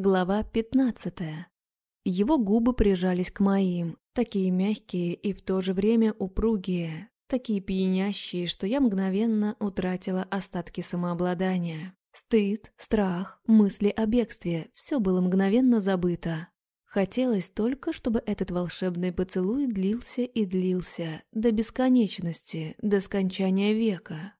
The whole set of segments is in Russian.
Глава 15. Его губы прижались к моим, такие мягкие и в то же время упругие, такие пьянящие, что я мгновенно утратила остатки самообладания. Стыд, страх, мысли о бегстве – все было мгновенно забыто. Хотелось только, чтобы этот волшебный поцелуй длился и длился, до бесконечности, до скончания века.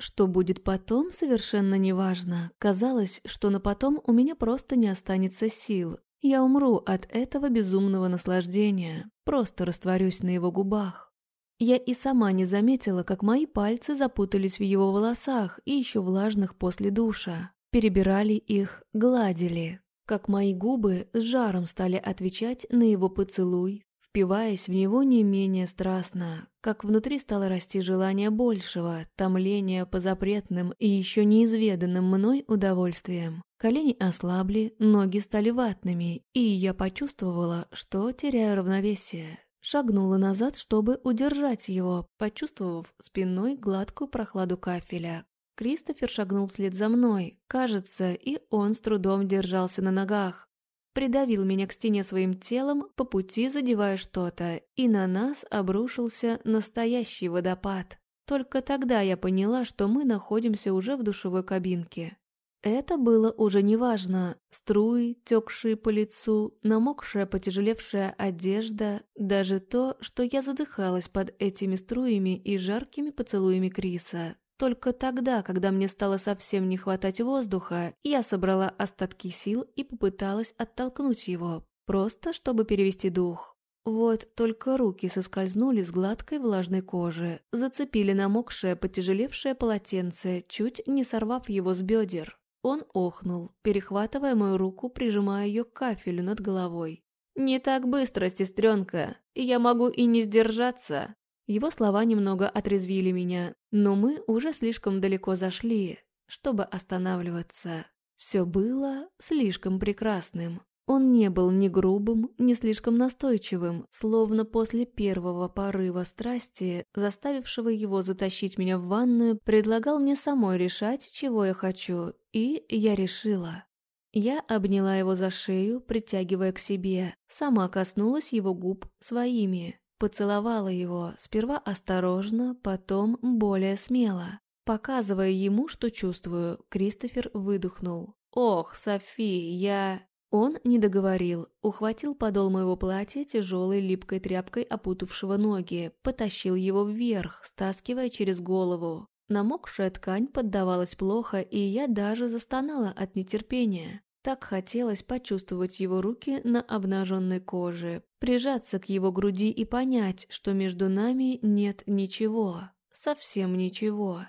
Что будет потом, совершенно неважно. Казалось, что на потом у меня просто не останется сил. Я умру от этого безумного наслаждения, просто растворюсь на его губах. Я и сама не заметила, как мои пальцы запутались в его волосах и еще влажных после душа. Перебирали их, гладили, как мои губы с жаром стали отвечать на его поцелуй, впиваясь в него не менее страстно, как внутри стало расти желание большего, томление по запретным и еще неизведанным мной удовольствием. Колени ослабли, ноги стали ватными, и я почувствовала, что теряю равновесие. Шагнула назад, чтобы удержать его, почувствовав спиной гладкую прохладу кафеля. Кристофер шагнул вслед за мной. Кажется, и он с трудом держался на ногах придавил меня к стене своим телом, по пути задевая что-то, и на нас обрушился настоящий водопад. Только тогда я поняла, что мы находимся уже в душевой кабинке. Это было уже неважно. Струи, текшие по лицу, намокшая, потяжелевшая одежда, даже то, что я задыхалась под этими струями и жаркими поцелуями Криса, только тогда, когда мне стало совсем не хватать воздуха, я собрала остатки сил и попыталась оттолкнуть его, просто чтобы перевести дух. Вот только руки соскользнули с гладкой влажной кожи, зацепили намокшее, потяжелевшее полотенце, чуть не сорвав его с бедер. Он охнул, перехватывая мою руку, прижимая ее к кафелю над головой. «Не так быстро, сестренка. Я могу и не сдержаться. Его слова немного отрезвили меня, но мы уже слишком далеко зашли, чтобы останавливаться. Все было слишком прекрасным. Он не был ни грубым, ни слишком настойчивым, словно после первого порыва страсти, заставившего его затащить меня в ванную, предлагал мне самой решать, чего я хочу, и я решила. Я обняла его за шею, притягивая к себе, сама коснулась его губ своими. Поцеловала его, сперва осторожно, потом более смело. Показывая ему, что чувствую, Кристофер выдохнул. «Ох, Софи, я...» Он не договорил, ухватил подол моего платья тяжелой липкой тряпкой, опутавшего ноги, потащил его вверх, стаскивая через голову. Намокшая ткань поддавалась плохо, и я даже застонала от нетерпения. Так хотелось почувствовать его руки на обнаженной коже, прижаться к его груди и понять, что между нами нет ничего, совсем ничего.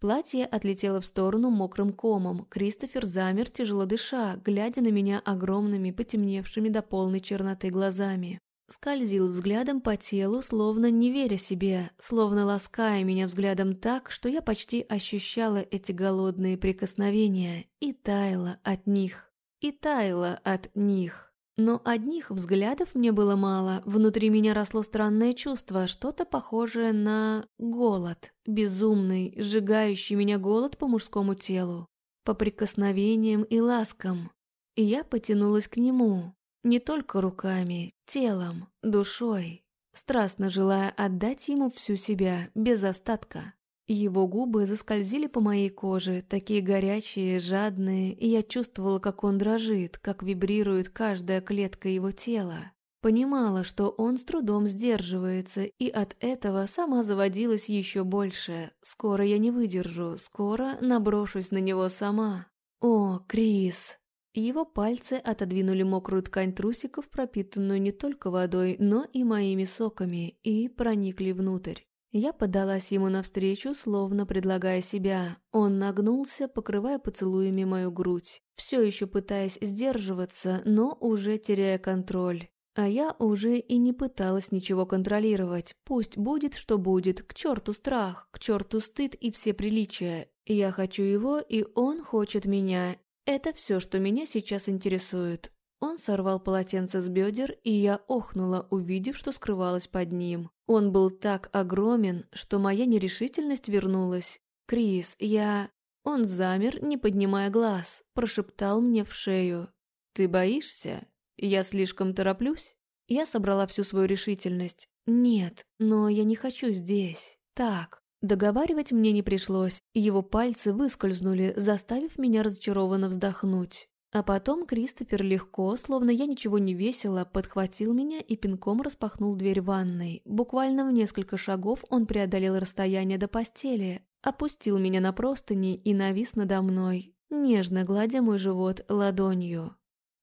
Платье отлетело в сторону мокрым комом. Кристофер замер, тяжело дыша, глядя на меня огромными, потемневшими до полной черноты глазами скользил взглядом по телу, словно не веря себе, словно лаская меня взглядом так, что я почти ощущала эти голодные прикосновения и таяла от них, и таяла от них. Но одних взглядов мне было мало, внутри меня росло странное чувство, что-то похожее на голод, безумный, сжигающий меня голод по мужскому телу, по прикосновениям и ласкам. И я потянулась к нему, не только руками, телом, душой, страстно желая отдать ему всю себя, без остатка. Его губы заскользили по моей коже, такие горячие, жадные, и я чувствовала, как он дрожит, как вибрирует каждая клетка его тела. Понимала, что он с трудом сдерживается, и от этого сама заводилась еще больше. Скоро я не выдержу, скоро наброшусь на него сама. «О, Крис!» Его пальцы отодвинули мокрую ткань трусиков, пропитанную не только водой, но и моими соками, и проникли внутрь. Я подалась ему навстречу, словно предлагая себя. Он нагнулся, покрывая поцелуями мою грудь, все еще пытаясь сдерживаться, но уже теряя контроль. А я уже и не пыталась ничего контролировать. Пусть будет, что будет. К черту страх, к черту стыд и все приличия. Я хочу его, и он хочет меня. Это все, что меня сейчас интересует. Он сорвал полотенце с бедер, и я охнула, увидев, что скрывалось под ним. Он был так огромен, что моя нерешительность вернулась. «Крис, я...» Он замер, не поднимая глаз, прошептал мне в шею. «Ты боишься? Я слишком тороплюсь?» Я собрала всю свою решительность. «Нет, но я не хочу здесь. Так». Договаривать мне не пришлось, его пальцы выскользнули, заставив меня разочарованно вздохнуть. А потом Кристофер легко, словно я ничего не весила, подхватил меня и пинком распахнул дверь ванной. Буквально в несколько шагов он преодолел расстояние до постели, опустил меня на простыни и навис надо мной, нежно гладя мой живот ладонью.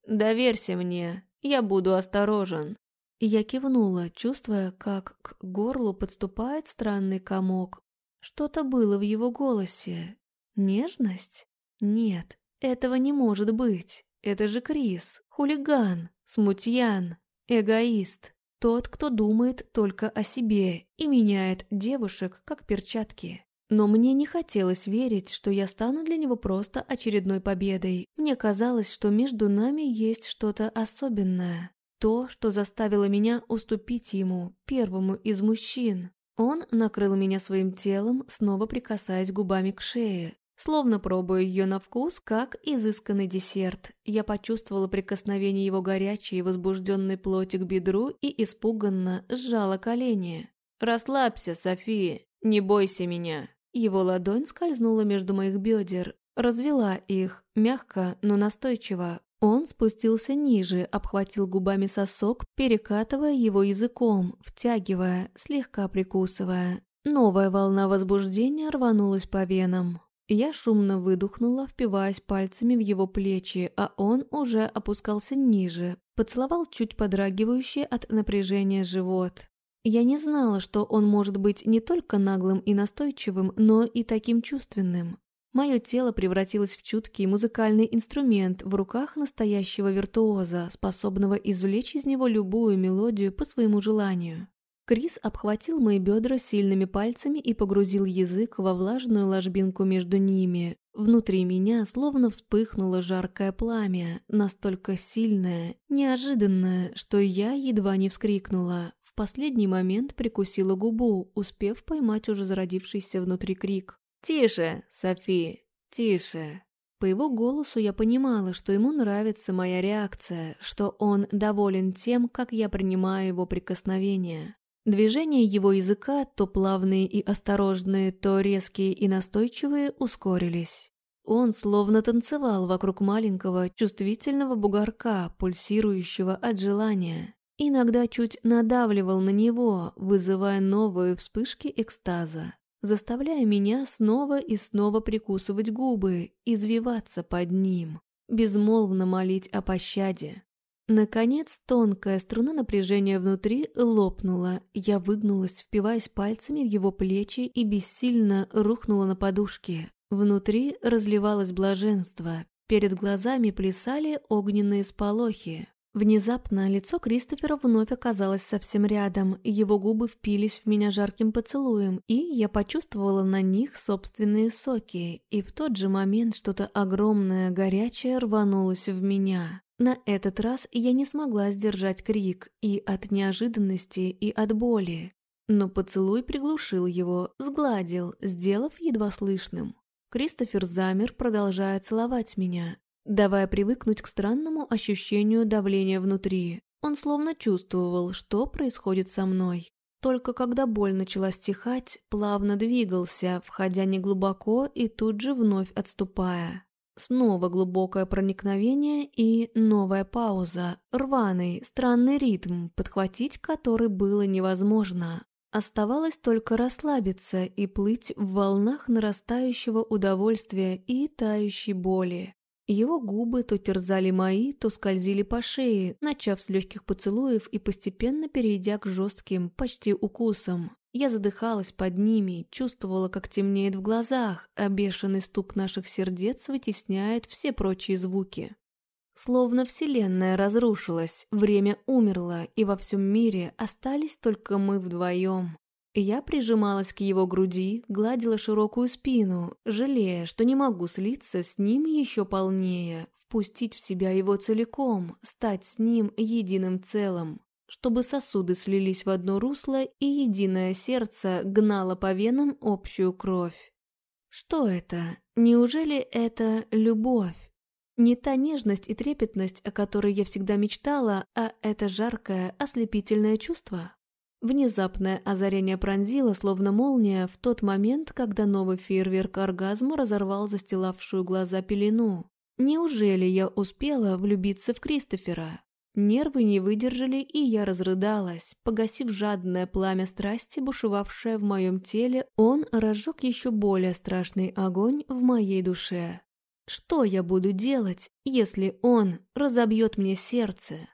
«Доверься мне, я буду осторожен». Я кивнула, чувствуя, как к горлу подступает странный комок. Что-то было в его голосе. Нежность? Нет, этого не может быть. Это же Крис, хулиган, смутьян, эгоист. Тот, кто думает только о себе и меняет девушек, как перчатки. Но мне не хотелось верить, что я стану для него просто очередной победой. Мне казалось, что между нами есть что-то особенное. То, что заставило меня уступить ему, первому из мужчин. Он накрыл меня своим телом, снова прикасаясь губами к шее, словно пробуя ее на вкус, как изысканный десерт. Я почувствовала прикосновение его горячей и возбужденной плоти к бедру и испуганно сжала колени. «Расслабься, София, не бойся меня». Его ладонь скользнула между моих бедер, развела их, мягко, но настойчиво. Он спустился ниже, обхватил губами сосок, перекатывая его языком, втягивая, слегка прикусывая. Новая волна возбуждения рванулась по венам. Я шумно выдохнула, впиваясь пальцами в его плечи, а он уже опускался ниже, поцеловал чуть подрагивающий от напряжения живот. Я не знала, что он может быть не только наглым и настойчивым, но и таким чувственным. Мое тело превратилось в чуткий музыкальный инструмент в руках настоящего виртуоза, способного извлечь из него любую мелодию по своему желанию. Крис обхватил мои бедра сильными пальцами и погрузил язык во влажную ложбинку между ними. Внутри меня словно вспыхнуло жаркое пламя, настолько сильное, неожиданное, что я едва не вскрикнула последний момент прикусила губу, успев поймать уже зародившийся внутри крик. «Тише, Софи, тише!» По его голосу я понимала, что ему нравится моя реакция, что он доволен тем, как я принимаю его прикосновения. Движения его языка, то плавные и осторожные, то резкие и настойчивые, ускорились. Он словно танцевал вокруг маленького, чувствительного бугорка, пульсирующего от желания иногда чуть надавливал на него, вызывая новые вспышки экстаза, заставляя меня снова и снова прикусывать губы, извиваться под ним, безмолвно молить о пощаде. Наконец, тонкая струна напряжения внутри лопнула. Я выгнулась, впиваясь пальцами в его плечи и бессильно рухнула на подушке. Внутри разливалось блаженство. Перед глазами плясали огненные сполохи. Внезапно лицо Кристофера вновь оказалось совсем рядом, его губы впились в меня жарким поцелуем, и я почувствовала на них собственные соки, и в тот же момент что-то огромное, горячее рванулось в меня. На этот раз я не смогла сдержать крик и от неожиданности, и от боли. Но поцелуй приглушил его, сгладил, сделав едва слышным. Кристофер замер, продолжая целовать меня, давая привыкнуть к странному ощущению давления внутри. Он словно чувствовал, что происходит со мной. Только когда боль начала стихать, плавно двигался, входя неглубоко и тут же вновь отступая. Снова глубокое проникновение и новая пауза, рваный, странный ритм, подхватить который было невозможно. Оставалось только расслабиться и плыть в волнах нарастающего удовольствия и тающей боли. Его губы то терзали мои, то скользили по шее, начав с легких поцелуев и постепенно перейдя к жестким, почти укусам. Я задыхалась под ними, чувствовала, как темнеет в глазах, а бешеный стук наших сердец вытесняет все прочие звуки. Словно вселенная разрушилась, время умерло, и во всем мире остались только мы вдвоем. Я прижималась к его груди, гладила широкую спину, жалея, что не могу слиться с ним еще полнее, впустить в себя его целиком, стать с ним единым целым, чтобы сосуды слились в одно русло и единое сердце гнало по венам общую кровь. Что это? Неужели это любовь? Не та нежность и трепетность, о которой я всегда мечтала, а это жаркое, ослепительное чувство. Внезапное озарение пронзило, словно молния, в тот момент, когда новый фейерверк оргазма разорвал застилавшую глаза пелену. Неужели я успела влюбиться в Кристофера? Нервы не выдержали, и я разрыдалась. Погасив жадное пламя страсти, бушевавшее в моем теле, он разжег еще более страшный огонь в моей душе. Что я буду делать, если он разобьет мне сердце?